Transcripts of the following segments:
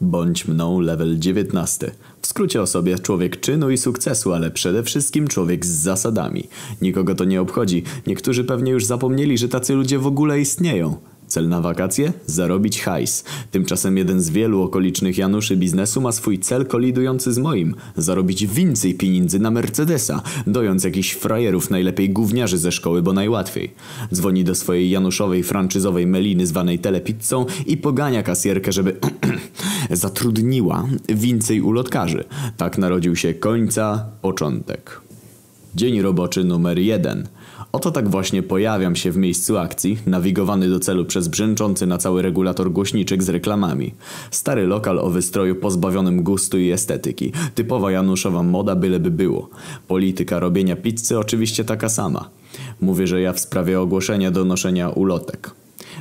Bądź mną level 19. W skrócie o sobie człowiek czynu i sukcesu, ale przede wszystkim człowiek z zasadami. Nikogo to nie obchodzi. Niektórzy pewnie już zapomnieli, że tacy ludzie w ogóle istnieją. Cel na wakacje? Zarobić hajs. Tymczasem jeden z wielu okolicznych Januszy biznesu ma swój cel kolidujący z moim. Zarobić więcej pieniędzy na Mercedesa, dojąc jakichś frajerów, najlepiej gówniarzy ze szkoły, bo najłatwiej. Dzwoni do swojej Januszowej franczyzowej meliny zwanej telepizzą i pogania kasjerkę, żeby zatrudniła więcej ulotkarzy. Tak narodził się końca początek. Dzień roboczy numer jeden. Oto tak właśnie pojawiam się w miejscu akcji, nawigowany do celu przez brzęczący na cały regulator głośniczek z reklamami. Stary lokal o wystroju pozbawionym gustu i estetyki. Typowa Januszowa moda byleby było. Polityka robienia pizzy oczywiście taka sama. Mówię, że ja w sprawie ogłoszenia do noszenia ulotek.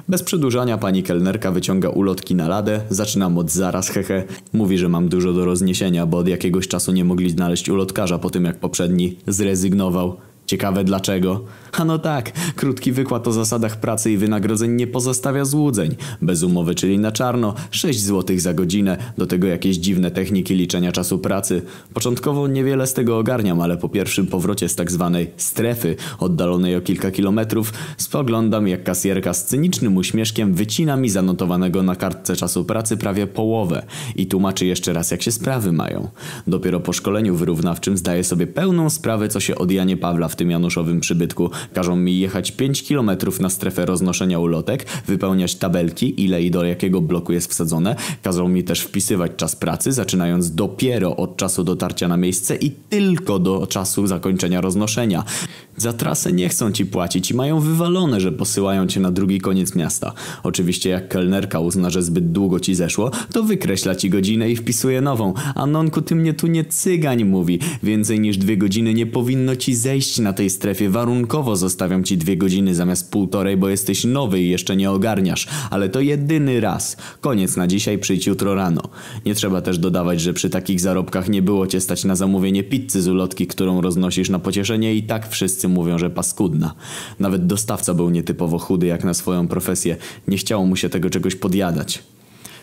Bez przedłużania pani kelnerka wyciąga ulotki na ladę, zaczynam od zaraz hehe. Mówi, że mam dużo do rozniesienia, bo od jakiegoś czasu nie mogli znaleźć ulotkarza po tym jak poprzedni zrezygnował. Ciekawe dlaczego? A no tak, krótki wykład o zasadach pracy i wynagrodzeń nie pozostawia złudzeń. Bez umowy, czyli na czarno, 6 zł za godzinę, do tego jakieś dziwne techniki liczenia czasu pracy. Początkowo niewiele z tego ogarniam, ale po pierwszym powrocie z tak zwanej strefy, oddalonej o kilka kilometrów, spoglądam jak kasjerka z cynicznym uśmieszkiem wycina mi zanotowanego na kartce czasu pracy prawie połowę i tłumaczy jeszcze raz jak się sprawy mają. Dopiero po szkoleniu wyrównawczym zdaję sobie pełną sprawę co się od Janie Pawla w tym januszowym przybytku. Każą mi jechać 5 km na strefę roznoszenia ulotek, wypełniać tabelki, ile i do jakiego bloku jest wsadzone. Każą mi też wpisywać czas pracy, zaczynając dopiero od czasu dotarcia na miejsce i tylko do czasu zakończenia roznoszenia. Za trasę nie chcą ci płacić i mają wywalone, że posyłają cię na drugi koniec miasta. Oczywiście jak kelnerka uzna, że zbyt długo ci zeszło, to wykreśla ci godzinę i wpisuje nową. A nonku ty mnie tu nie cygań mówi. Więcej niż dwie godziny nie powinno ci zejść na tej strefie. Warunkowo zostawiam ci dwie godziny zamiast półtorej, bo jesteś nowy i jeszcze nie ogarniasz. Ale to jedyny raz. Koniec na dzisiaj, przyjdź jutro rano. Nie trzeba też dodawać, że przy takich zarobkach nie było cię stać na zamówienie pizzy z ulotki, którą roznosisz na pocieszenie i tak wszyscy mówią, że paskudna. Nawet dostawca był nietypowo chudy jak na swoją profesję. Nie chciało mu się tego czegoś podjadać.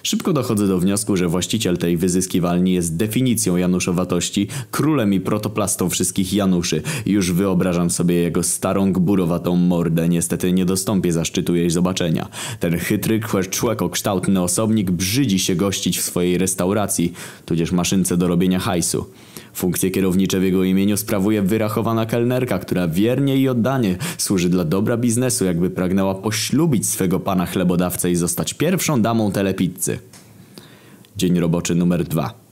Szybko dochodzę do wniosku, że właściciel tej wyzyskiwalni jest definicją januszowatości, królem i protoplastą wszystkich Januszy. Już wyobrażam sobie jego starą, gburowatą mordę. Niestety nie dostąpię zaszczytu jej zobaczenia. Ten chytry, człekokształtny osobnik brzydzi się gościć w swojej restauracji, tudzież maszynce do robienia hajsu. Funkcje kierownicze w jego imieniu sprawuje wyrachowana kelnerka, która wiernie i oddanie służy dla dobra biznesu, jakby pragnęła poślubić swego pana chlebodawcę i zostać pierwszą damą telepizzy. Dzień roboczy numer dwa.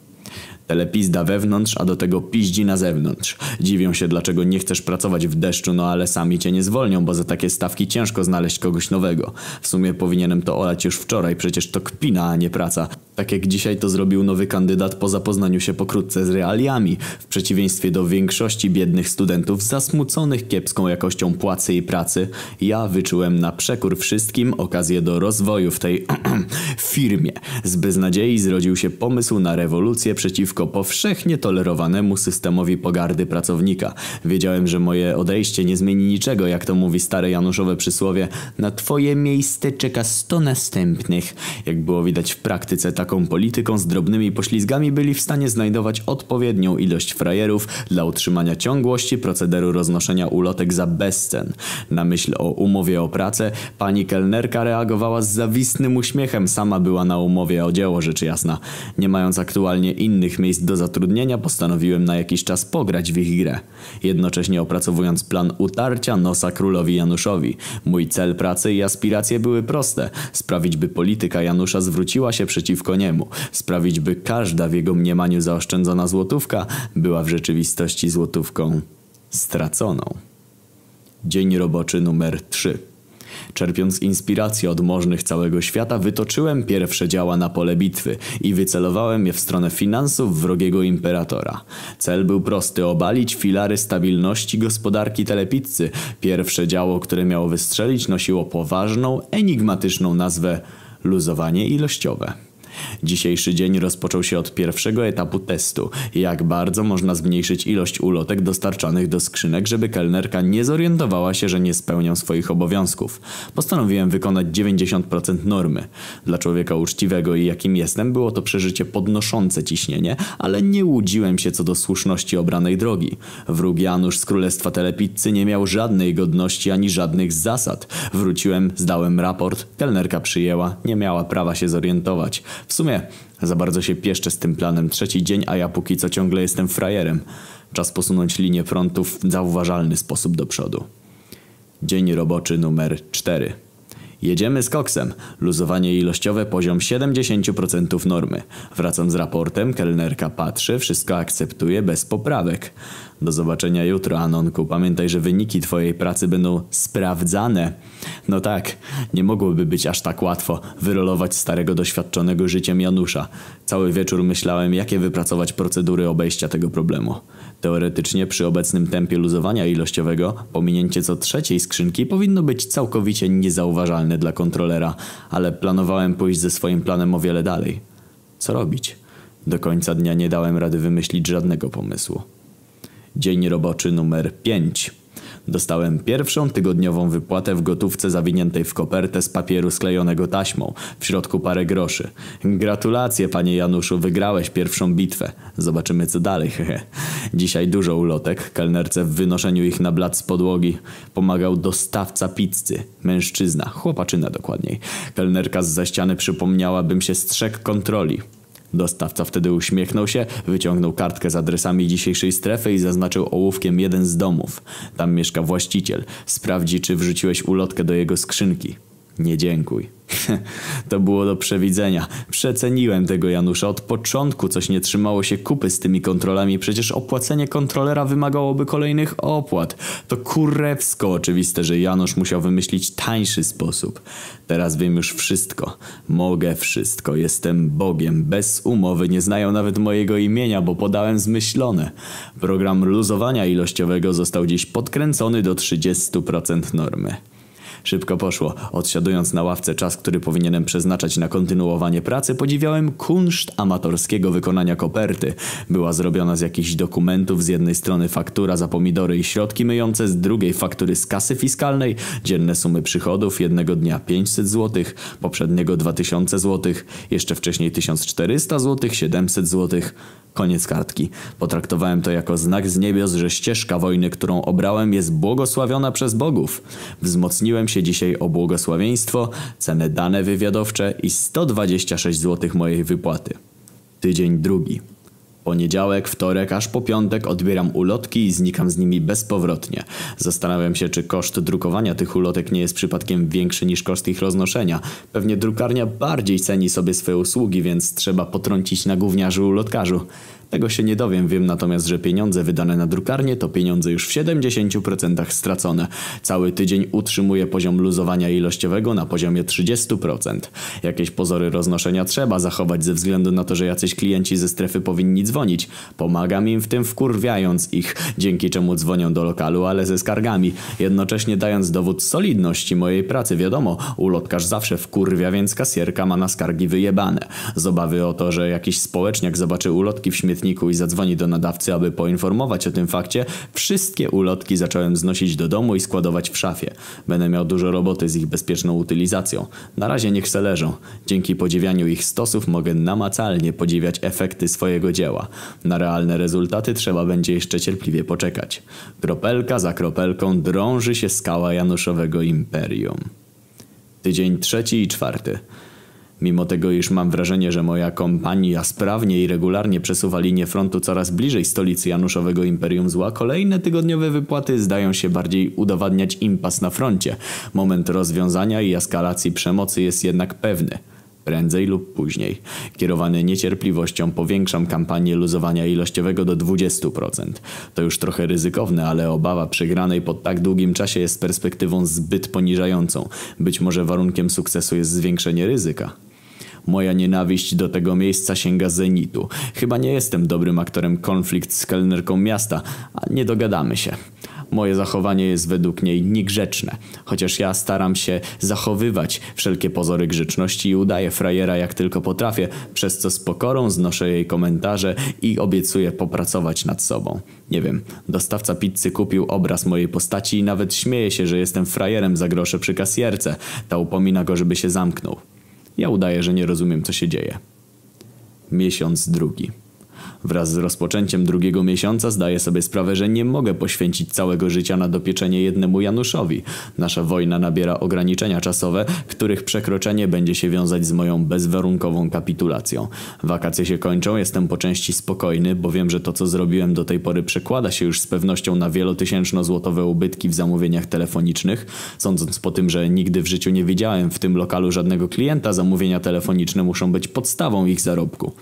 Telepizda wewnątrz, a do tego piździ na zewnątrz. Dziwią się, dlaczego nie chcesz pracować w deszczu, no ale sami cię nie zwolnią, bo za takie stawki ciężko znaleźć kogoś nowego. W sumie powinienem to olać już wczoraj, przecież to kpina, a nie praca. Tak jak dzisiaj to zrobił nowy kandydat po zapoznaniu się pokrótce z realiami, w przeciwieństwie do większości biednych studentów zasmuconych kiepską jakością płacy i pracy, ja wyczułem na przekór wszystkim okazję do rozwoju w tej firmie. Z beznadziei zrodził się pomysł na rewolucję przeciwko powszechnie tolerowanemu systemowi pogardy pracownika. Wiedziałem, że moje odejście nie zmieni niczego, jak to mówi stare Januszowe przysłowie. Na twoje miejsce czeka sto następnych. Jak było widać w praktyce, taką polityką z drobnymi poślizgami byli w stanie znajdować odpowiednią ilość frajerów dla utrzymania ciągłości procederu roznoszenia ulotek za bezcen. Na myśl o umowie o pracę pani kelnerka reagowała z zawistnym uśmiechem. Sama była na umowie o dzieło, rzecz jasna. Nie mając aktualnie innych miejsc do zatrudnienia, postanowiłem na jakiś czas pograć w ich grę. Jednocześnie opracowując plan utarcia nosa królowi Januszowi. Mój cel pracy i aspiracje były proste. Sprawić, by polityka Janusza zwróciła się przeciwko niemu. Sprawić, by każda w jego mniemaniu zaoszczędzona złotówka była w rzeczywistości złotówką straconą. Dzień roboczy numer 3. Czerpiąc inspirację od możnych całego świata, wytoczyłem pierwsze działa na pole bitwy i wycelowałem je w stronę finansów wrogiego imperatora. Cel był prosty, obalić filary stabilności gospodarki telepizzy. Pierwsze działo, które miało wystrzelić, nosiło poważną, enigmatyczną nazwę luzowanie ilościowe. Dzisiejszy dzień rozpoczął się od pierwszego etapu testu. Jak bardzo można zmniejszyć ilość ulotek dostarczanych do skrzynek, żeby kelnerka nie zorientowała się, że nie spełnią swoich obowiązków. Postanowiłem wykonać 90% normy. Dla człowieka uczciwego i jakim jestem było to przeżycie podnoszące ciśnienie, ale nie łudziłem się co do słuszności obranej drogi. Wróg Janusz z Królestwa Telepizzy nie miał żadnej godności ani żadnych zasad. Wróciłem, zdałem raport, kelnerka przyjęła, nie miała prawa się zorientować. W sumie za bardzo się pieszczę z tym planem. Trzeci dzień, a ja póki co ciągle jestem frajerem. Czas posunąć linię frontu w zauważalny sposób do przodu. Dzień roboczy numer 4. Jedziemy z koksem. Luzowanie ilościowe poziom 70% normy. Wracam z raportem, kelnerka patrzy, wszystko akceptuje bez poprawek. Do zobaczenia jutro, Anonku. Pamiętaj, że wyniki twojej pracy będą sprawdzane. No tak, nie mogłoby być aż tak łatwo wyrolować starego, doświadczonego życiem Janusza. Cały wieczór myślałem, jakie wypracować procedury obejścia tego problemu. Teoretycznie przy obecnym tempie luzowania ilościowego pominięcie co trzeciej skrzynki powinno być całkowicie niezauważalne dla kontrolera, ale planowałem pójść ze swoim planem o wiele dalej. Co robić? Do końca dnia nie dałem rady wymyślić żadnego pomysłu. Dzień roboczy numer 5. Dostałem pierwszą tygodniową wypłatę w gotówce zawiniętej w kopertę z papieru sklejonego taśmą. W środku parę groszy. Gratulacje, panie Januszu, wygrałeś pierwszą bitwę. Zobaczymy co dalej, hehe. Dzisiaj dużo ulotek, kelnerce w wynoszeniu ich na blat z podłogi. Pomagał dostawca pizzy. Mężczyzna, chłopaczyna dokładniej. Kelnerka z ściany przypomniała, się strzegł kontroli. Dostawca wtedy uśmiechnął się, wyciągnął kartkę z adresami dzisiejszej strefy i zaznaczył ołówkiem jeden z domów. Tam mieszka właściciel. Sprawdzi, czy wrzuciłeś ulotkę do jego skrzynki. Nie dziękuj. to było do przewidzenia. Przeceniłem tego Janusza. Od początku coś nie trzymało się kupy z tymi kontrolami. Przecież opłacenie kontrolera wymagałoby kolejnych opłat. To kurewsko oczywiste, że Janusz musiał wymyślić tańszy sposób. Teraz wiem już wszystko. Mogę wszystko. Jestem Bogiem. Bez umowy nie znają nawet mojego imienia, bo podałem zmyślone. Program luzowania ilościowego został dziś podkręcony do 30% normy. Szybko poszło. Odsiadując na ławce czas, który powinienem przeznaczać na kontynuowanie pracy, podziwiałem kunszt amatorskiego wykonania koperty. Była zrobiona z jakichś dokumentów, z jednej strony faktura za pomidory i środki myjące, z drugiej faktury z kasy fiskalnej, dzienne sumy przychodów, jednego dnia 500 zł, poprzedniego 2000 zł, jeszcze wcześniej 1400 zł, 700 zł. Koniec kartki. Potraktowałem to jako znak z niebios, że ścieżka wojny, którą obrałem jest błogosławiona przez bogów. Wzmocniłem się dzisiaj o błogosławieństwo, ceny dane wywiadowcze i 126 zł mojej wypłaty. Tydzień drugi. Poniedziałek, wtorek, aż po piątek odbieram ulotki i znikam z nimi bezpowrotnie. Zastanawiam się, czy koszt drukowania tych ulotek nie jest przypadkiem większy niż koszt ich roznoszenia. Pewnie drukarnia bardziej ceni sobie swoje usługi, więc trzeba potrącić na gówniarzu ulotkarzu. Tego się nie dowiem, wiem natomiast, że pieniądze wydane na drukarnię to pieniądze już w 70% stracone. Cały tydzień utrzymuję poziom luzowania ilościowego na poziomie 30%. Jakieś pozory roznoszenia trzeba zachować ze względu na to, że jacyś klienci ze strefy powinni dzwonić. Pomagam im w tym wkurwiając ich, dzięki czemu dzwonią do lokalu, ale ze skargami, jednocześnie dając dowód solidności mojej pracy. Wiadomo, ulotkarz zawsze wkurwia, więc kasierka ma na skargi wyjebane. Z obawy o to, że jakiś społeczniak zobaczy ulotki w śmietniku i zadzwoni do nadawcy, aby poinformować o tym fakcie, wszystkie ulotki zacząłem znosić do domu i składować w szafie. Będę miał dużo roboty z ich bezpieczną utylizacją. Na razie niech se leżą. Dzięki podziwianiu ich stosów mogę namacalnie podziwiać efekty swojego dzieła. Na realne rezultaty trzeba będzie jeszcze cierpliwie poczekać. Kropelka za kropelką drąży się skała Januszowego Imperium. Tydzień trzeci i czwarty. Mimo tego, iż mam wrażenie, że moja kompania sprawnie i regularnie przesuwa linię frontu coraz bliżej stolicy Januszowego Imperium Zła, kolejne tygodniowe wypłaty zdają się bardziej udowadniać impas na froncie. Moment rozwiązania i eskalacji przemocy jest jednak pewny. Prędzej lub później. Kierowany niecierpliwością powiększam kampanię luzowania ilościowego do 20%. To już trochę ryzykowne, ale obawa przegranej po tak długim czasie jest perspektywą zbyt poniżającą. Być może warunkiem sukcesu jest zwiększenie ryzyka. Moja nienawiść do tego miejsca sięga zenitu. Chyba nie jestem dobrym aktorem konflikt z kelnerką miasta, a nie dogadamy się. Moje zachowanie jest według niej niegrzeczne, chociaż ja staram się zachowywać wszelkie pozory grzeczności i udaję frajera jak tylko potrafię, przez co z pokorą znoszę jej komentarze i obiecuję popracować nad sobą. Nie wiem, dostawca pizzy kupił obraz mojej postaci i nawet śmieje się, że jestem frajerem za grosze przy kasjerce. Ta upomina go, żeby się zamknął. Ja udaję, że nie rozumiem, co się dzieje. Miesiąc drugi. Wraz z rozpoczęciem drugiego miesiąca zdaję sobie sprawę, że nie mogę poświęcić całego życia na dopieczenie jednemu Januszowi. Nasza wojna nabiera ograniczenia czasowe, których przekroczenie będzie się wiązać z moją bezwarunkową kapitulacją. Wakacje się kończą, jestem po części spokojny, bo wiem, że to co zrobiłem do tej pory przekłada się już z pewnością na wielotysięczno-złotowe ubytki w zamówieniach telefonicznych. Sądząc po tym, że nigdy w życiu nie widziałem w tym lokalu żadnego klienta, zamówienia telefoniczne muszą być podstawą ich zarobku.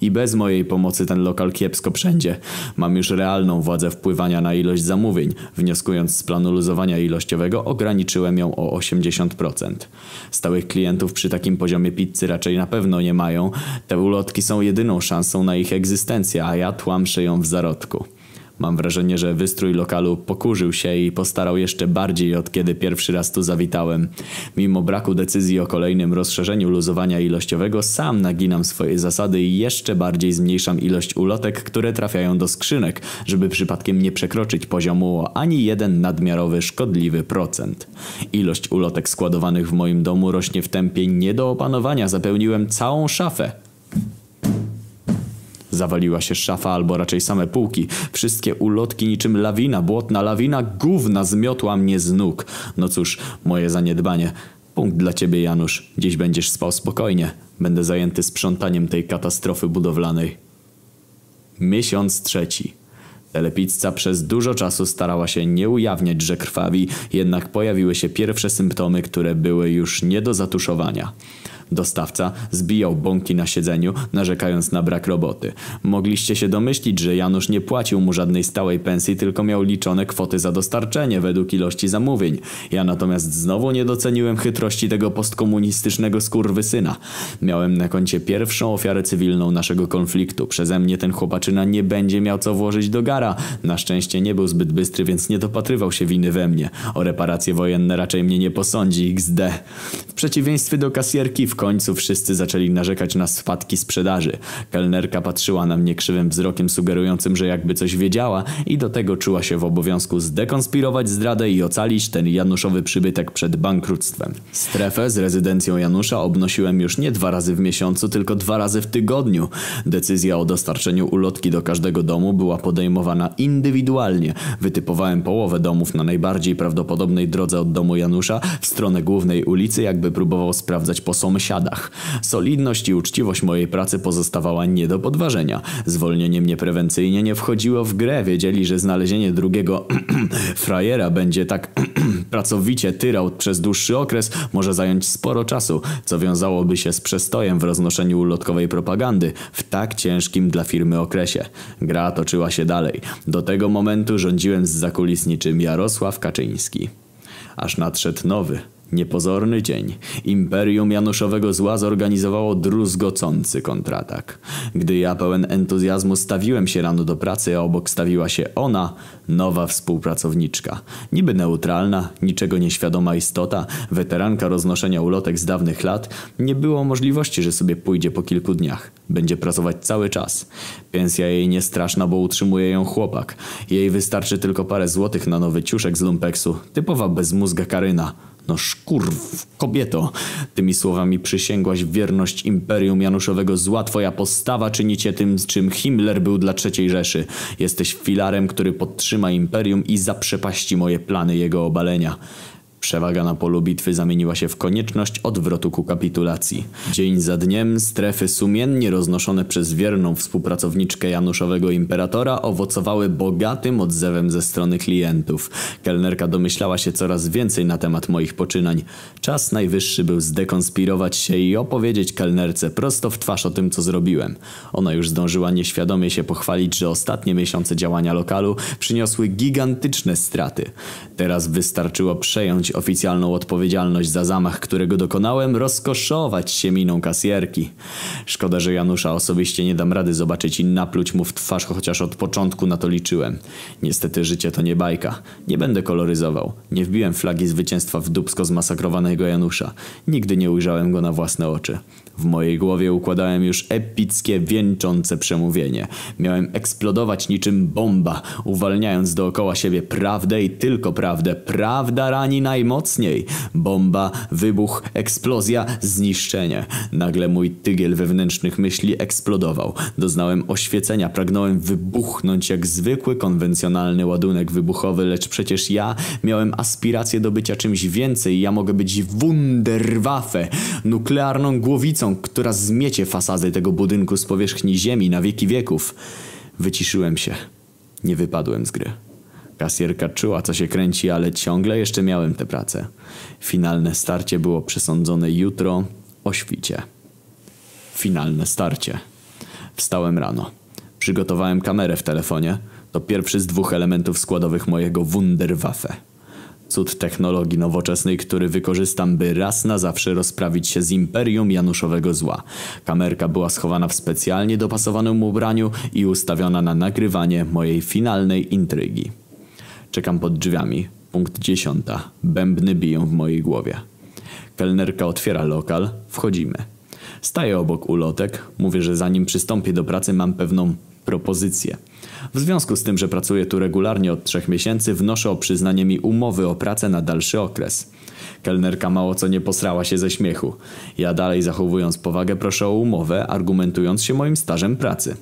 I bez mojej pomocy ten lokal kiepsko wszędzie. Mam już realną władzę wpływania na ilość zamówień. Wnioskując z planu luzowania ilościowego ograniczyłem ją o 80%. Stałych klientów przy takim poziomie pizzy raczej na pewno nie mają. Te ulotki są jedyną szansą na ich egzystencję, a ja tłamszę ją w zarodku. Mam wrażenie, że wystrój lokalu pokurzył się i postarał jeszcze bardziej od kiedy pierwszy raz tu zawitałem. Mimo braku decyzji o kolejnym rozszerzeniu luzowania ilościowego, sam naginam swoje zasady i jeszcze bardziej zmniejszam ilość ulotek, które trafiają do skrzynek, żeby przypadkiem nie przekroczyć poziomu ani jeden nadmiarowy szkodliwy procent. Ilość ulotek składowanych w moim domu rośnie w tempie nie do opanowania, zapełniłem całą szafę. Zawaliła się szafa, albo raczej same półki. Wszystkie ulotki niczym lawina, błotna lawina, gówna zmiotła mnie z nóg. No cóż, moje zaniedbanie. Punkt dla ciebie, Janusz. Dziś będziesz spał spokojnie. Będę zajęty sprzątaniem tej katastrofy budowlanej. Miesiąc trzeci. Telepizza przez dużo czasu starała się nie ujawniać, że krwawi, jednak pojawiły się pierwsze symptomy, które były już nie do zatuszowania. Dostawca zbijał bąki na siedzeniu, narzekając na brak roboty. Mogliście się domyślić, że Janusz nie płacił mu żadnej stałej pensji, tylko miał liczone kwoty za dostarczenie według ilości zamówień. Ja natomiast znowu nie doceniłem chytrości tego postkomunistycznego skurwysyna. Miałem na koncie pierwszą ofiarę cywilną naszego konfliktu. Przeze mnie ten chłopaczyna nie będzie miał co włożyć do gara. Na szczęście nie był zbyt bystry, więc nie dopatrywał się winy we mnie. O reparacje wojenne raczej mnie nie posądzi, XD. W przeciwieństwie do kasjerki w końcu wszyscy zaczęli narzekać na spadki sprzedaży. Kelnerka patrzyła na mnie krzywym wzrokiem sugerującym, że jakby coś wiedziała i do tego czuła się w obowiązku zdekonspirować zdradę i ocalić ten Januszowy przybytek przed bankructwem. Strefę z rezydencją Janusza obnosiłem już nie dwa razy w miesiącu, tylko dwa razy w tygodniu. Decyzja o dostarczeniu ulotki do każdego domu była podejmowana indywidualnie. Wytypowałem połowę domów na najbardziej prawdopodobnej drodze od domu Janusza w stronę głównej ulicy, jakby próbował sprawdzać po sąsiadach. Solidność i uczciwość mojej pracy pozostawała nie do podważenia. Zwolnienie mnie prewencyjnie nie wchodziło w grę. Wiedzieli, że znalezienie drugiego frajera będzie tak pracowicie tyrał przez dłuższy okres może zająć sporo czasu, co wiązałoby się z przestojem w roznoszeniu ulotkowej propagandy w tak ciężkim dla firmy okresie. Gra toczyła się dalej. Do tego momentu rządziłem z zakulisniczym Jarosław Kaczyński. Aż nadszedł nowy, Niepozorny dzień. Imperium Januszowego Zła zorganizowało druzgocący kontratak. Gdy ja pełen entuzjazmu stawiłem się rano do pracy, a obok stawiła się ona, nowa współpracowniczka. Niby neutralna, niczego nieświadoma istota, weteranka roznoszenia ulotek z dawnych lat, nie było możliwości, że sobie pójdzie po kilku dniach. Będzie pracować cały czas. Pensja jej nie straszna, bo utrzymuje ją chłopak. Jej wystarczy tylko parę złotych na nowy ciuszek z lumpeksu. Typowa bezmózga Karyna. No szkurw, kobieto, tymi słowami przysięgłaś wierność Imperium Januszowego zła. Twoja postawa czyni cię tym, czym Himmler był dla III Rzeszy. Jesteś filarem, który podtrzyma Imperium i zaprzepaści moje plany jego obalenia. Przewaga na polu bitwy zamieniła się w konieczność odwrotu ku kapitulacji. Dzień za dniem strefy sumiennie roznoszone przez wierną współpracowniczkę Januszowego Imperatora owocowały bogatym odzewem ze strony klientów. Kelnerka domyślała się coraz więcej na temat moich poczynań. Czas najwyższy był zdekonspirować się i opowiedzieć kelnerce prosto w twarz o tym, co zrobiłem. Ona już zdążyła nieświadomie się pochwalić, że ostatnie miesiące działania lokalu przyniosły gigantyczne straty. Teraz wystarczyło przejąć oficjalną odpowiedzialność za zamach, którego dokonałem, rozkoszować się miną kasjerki. Szkoda, że Janusza osobiście nie dam rady zobaczyć i napluć mu w twarz, chociaż od początku na to liczyłem. Niestety życie to nie bajka. Nie będę koloryzował. Nie wbiłem flagi zwycięstwa w dubsko zmasakrowanego Janusza. Nigdy nie ujrzałem go na własne oczy. W mojej głowie układałem już epickie, wieńczące przemówienie. Miałem eksplodować niczym bomba, uwalniając dookoła siebie prawdę i tylko prawdę. Prawda rani najmocniej. Bomba, wybuch, eksplozja, zniszczenie. Nagle mój tygiel wewnętrznych myśli eksplodował. Doznałem oświecenia, pragnąłem wybuchnąć jak zwykły, konwencjonalny ładunek wybuchowy, lecz przecież ja miałem aspirację do bycia czymś więcej. Ja mogę być Wunderwaffe, nuklearną głowicą, która zmiecie fasady tego budynku z powierzchni ziemi na wieki wieków. Wyciszyłem się. Nie wypadłem z gry. Kasjerka czuła, co się kręci, ale ciągle jeszcze miałem tę pracę. Finalne starcie było przesądzone jutro o świcie. Finalne starcie. Wstałem rano. Przygotowałem kamerę w telefonie. To pierwszy z dwóch elementów składowych mojego Wunderwaffe. Cud technologii nowoczesnej, który wykorzystam, by raz na zawsze rozprawić się z imperium Januszowego zła. Kamerka była schowana w specjalnie dopasowanym ubraniu i ustawiona na nagrywanie mojej finalnej intrygi. Czekam pod drzwiami. Punkt dziesiąta. Bębny biją w mojej głowie. Kelnerka otwiera lokal. Wchodzimy. Staję obok ulotek. Mówię, że zanim przystąpię do pracy mam pewną propozycję. W związku z tym, że pracuję tu regularnie od trzech miesięcy, wnoszę o przyznanie mi umowy o pracę na dalszy okres. Kelnerka mało co nie posrała się ze śmiechu. Ja dalej zachowując powagę proszę o umowę, argumentując się moim stażem pracy.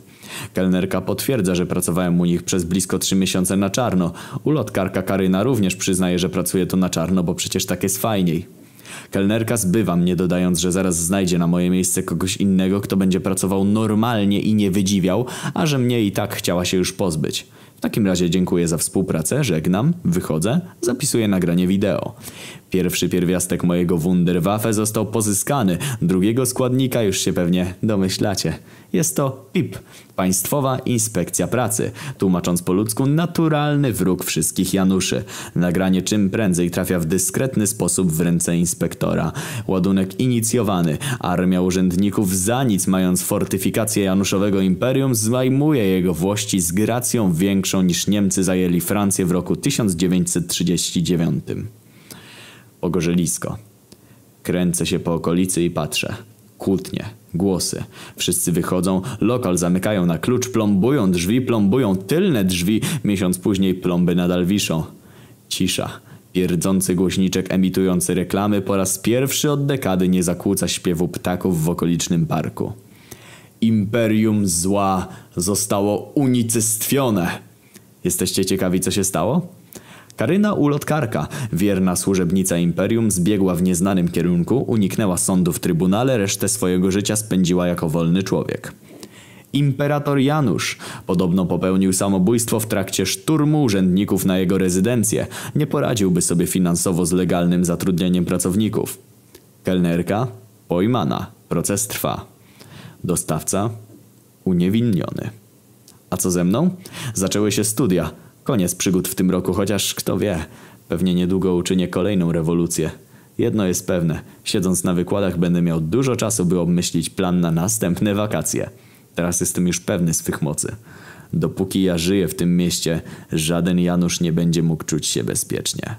Kelnerka potwierdza, że pracowałem u nich przez blisko trzy miesiące na czarno. Ulotkarka Karyna również przyznaje, że pracuje tu na czarno, bo przecież tak jest fajniej. Kelnerka zbywa mnie dodając, że zaraz znajdzie na moje miejsce kogoś innego, kto będzie pracował normalnie i nie wydziwiał, a że mnie i tak chciała się już pozbyć. W takim razie dziękuję za współpracę, żegnam, wychodzę, zapisuję nagranie wideo. Pierwszy pierwiastek mojego Wunderwaffe został pozyskany, drugiego składnika już się pewnie domyślacie. Jest to PIP, Państwowa Inspekcja Pracy, tłumacząc po ludzku naturalny wróg wszystkich Januszy. Nagranie czym prędzej trafia w dyskretny sposób w ręce inspektora. Ładunek inicjowany. Armia urzędników za nic mając fortyfikację Januszowego Imperium zajmuje jego włości z gracją większą niż Niemcy zajęli Francję w roku 1939. Ogorzelisko. Kręcę się po okolicy i patrzę. Kłótnie, głosy. Wszyscy wychodzą, lokal zamykają na klucz, plombują drzwi, plombują tylne drzwi. Miesiąc później plomby nadal wiszą. Cisza. Pierdzący głośniczek emitujący reklamy po raz pierwszy od dekady nie zakłóca śpiewu ptaków w okolicznym parku. Imperium zła zostało unicestwione. Jesteście ciekawi, co się stało? Karyna ulotkarka, wierna służebnica imperium, zbiegła w nieznanym kierunku, uniknęła sądu w trybunale, resztę swojego życia spędziła jako wolny człowiek. Imperator Janusz podobno popełnił samobójstwo w trakcie szturmu urzędników na jego rezydencję. Nie poradziłby sobie finansowo z legalnym zatrudnieniem pracowników. Kelnerka pojmana. Proces trwa. Dostawca uniewinniony. A co ze mną? Zaczęły się studia. Koniec przygód w tym roku, chociaż kto wie, pewnie niedługo uczynię kolejną rewolucję. Jedno jest pewne, siedząc na wykładach będę miał dużo czasu, by obmyślić plan na następne wakacje. Teraz jestem już pewny swych mocy. Dopóki ja żyję w tym mieście, żaden Janusz nie będzie mógł czuć się bezpiecznie.